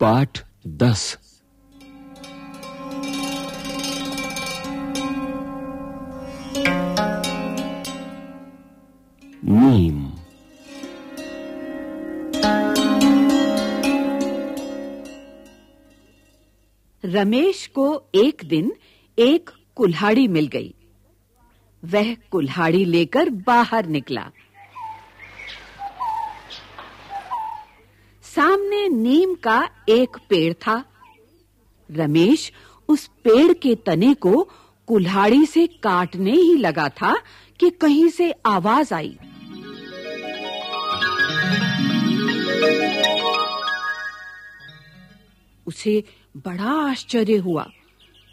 पाठ दस। नीम। रमेश को एक दिन एक कुल्हाड़ी मिल गई। वह कुल्हाड़ी लेकर बाहर निकला। सामने नीम का एक पेड़ था। रमेश उस पेड़ के तने को कुल्हाड़ी से काटने ही लगा था कि कहीं से आवाज़ आई। उसे बड़ा आश्चर्य हुआ,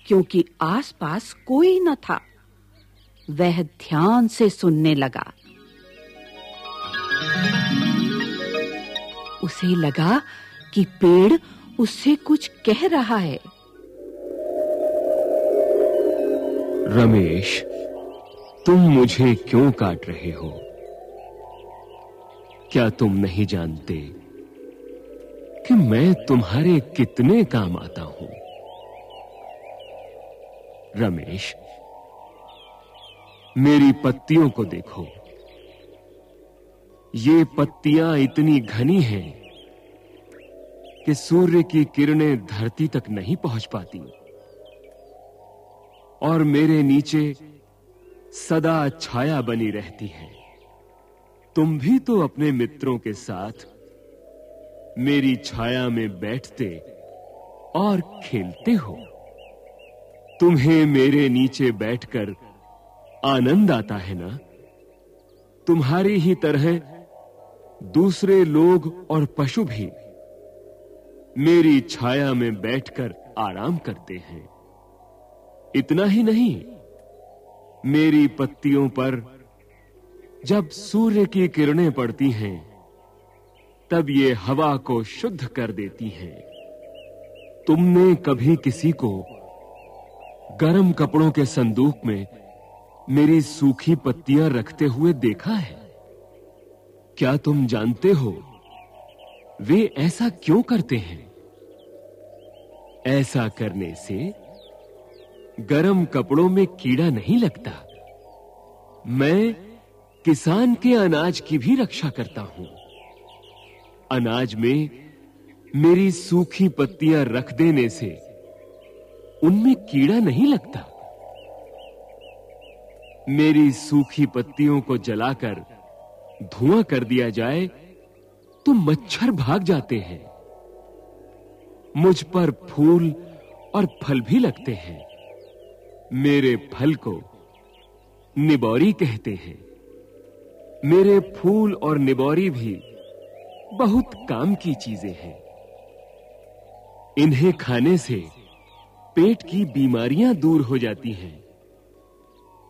क्योंकि आसपास कोई न था। वह ध्यान से सुनने लगा। उसे लगा कि पेड़ उससे कुछ कह रहा है। रमेश, तुम मुझे क्यों काट रहे हो? क्या तुम नहीं जानते कि मैं तुम्हारे कितने काम आता हूँ? रमेश, मेरी पत्तियों को देखो। ये पत्तियाँ इतनी घनी हैं कि सूर्य की किरणें धरती तक नहीं पहुँच पाती। और मेरे नीचे सदा छाया बनी रहती है। तुम भी तो अपने मित्रों के साथ मेरी छाया में बैठते और खेलते हो। तुम्हें मेरे नीचे बैठकर आनंद आता है ना? तुम्हारी ही तरह दूसरे लोग और पशु भी मेरी छाया में बैठकर आराम करते हैं। इतना ही नहीं, मेरी पत्तियों पर जब सूर्य की किरणें पड़ती हैं, तब ये हवा को शुद्ध कर देती हैं। तुमने कभी किसी को गर्म कपड़ों के संदूक में मेरी सूखी पत्तियाँ रखते हुए देखा है? क्या तुम जानते हो, वे ऐसा क्यों करते हैं? ऐसा करने से गरम कपड़ों में कीड़ा नहीं लगता। मैं किसान के अनाज की भी रक्षा करता हूँ। अनाज में मेरी सूखी पत्तियाँ रख देने से उनमें कीड़ा नहीं लगता। मेरी सूखी पत्तियों को जलाकर धुआँ कर दिया जाए तो मच्छर भाग जाते हैं। मुझ पर फूल और फल भी लगते हैं। मेरे फल को निबौरी कहते हैं। मेरे फूल और निबौरी भी बहुत काम की चीज़ें हैं। इन्हें खाने से पेट की बीमारियाँ दूर हो जाती हैं।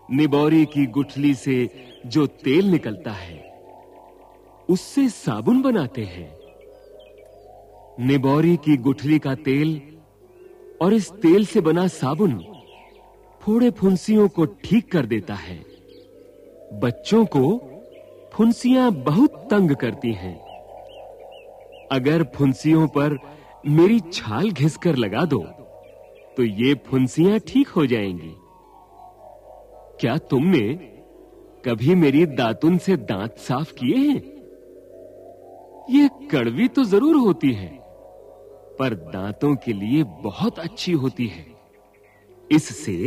निबौरी की गुठली से जो तेल निकलता है उससे साबुन बनाते हैं। निबौरी की गुठली का तेल और इस तेल से बना साबुन फोड़े फुंसियों को ठीक कर देता है। बच्चों को फुंसियाँ बहुत तंग करती हैं। अगर फुंसियों पर मेरी छाल घिसकर लगा दो तो ये फुंसियाँ ठीक हो जाएँगी। क्या तुमने कभी मेरी दातुन से दांत साफ़ किए हैं? ये कड़वी तो ज़रूर होती है, पर दांतों के लिए बहुत अच्छी होती है। इससे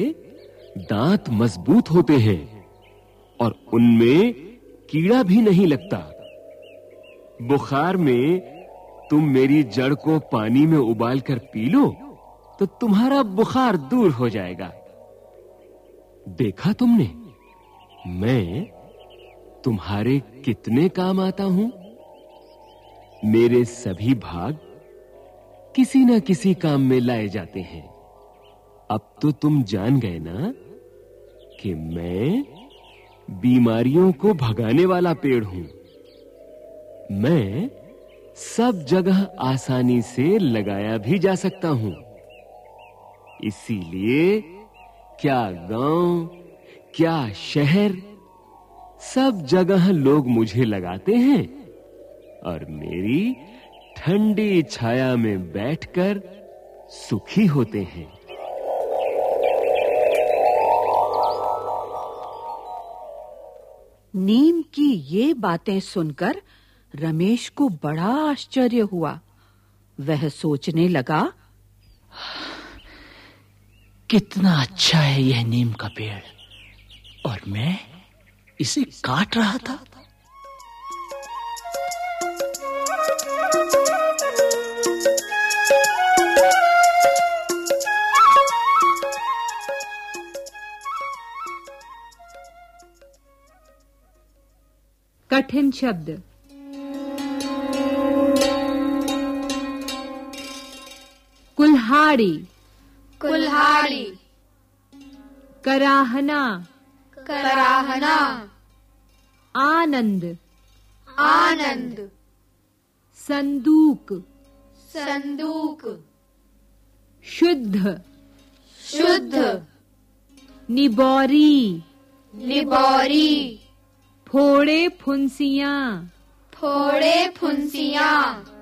दांत मज़बूत होते हैं और उनमें कीड़ा भी नहीं लगता। बुखार में तुम मेरी जड़ को पानी में उबालकर पी लो तो तुम्हारा बुखार दूर हो जाएगा। देखा तुमने? मैं तुम्हारे कितने काम आता हूँ? मेरे सभी भाग किसी ना किसी काम में लाए जाते हैं। अब तो तुम जान गए ना कि मैं बीमारियों को भगाने वाला पेड़ हूँ। मैं सब जगह आसानी से लगाया भी जा सकता हूँ। इसीलिए क्या गाँव, क्या शहर, सब जगह लोग मुझे लगाते हैं? और मेरी ठंडी छाया में बैठकर सुखी होते हैं। नीम की ये बातें सुनकर रमेश को बड़ा आश्चर्य हुआ। वह सोचने लगा कितना अच्छा है यह नीम का पेड़। और मैं इसे काट रहा था। कठिन शब्द। कुल्हाड़ी। कुल्हाड़ी। कराहना। कराहना। आनंद। आनंद। संदूक। संदूक। शुद्ध। शुद्ध। निबोरी। निबोरी। फोड़े फुंसियाँ। फोड़े फुंसियाँ।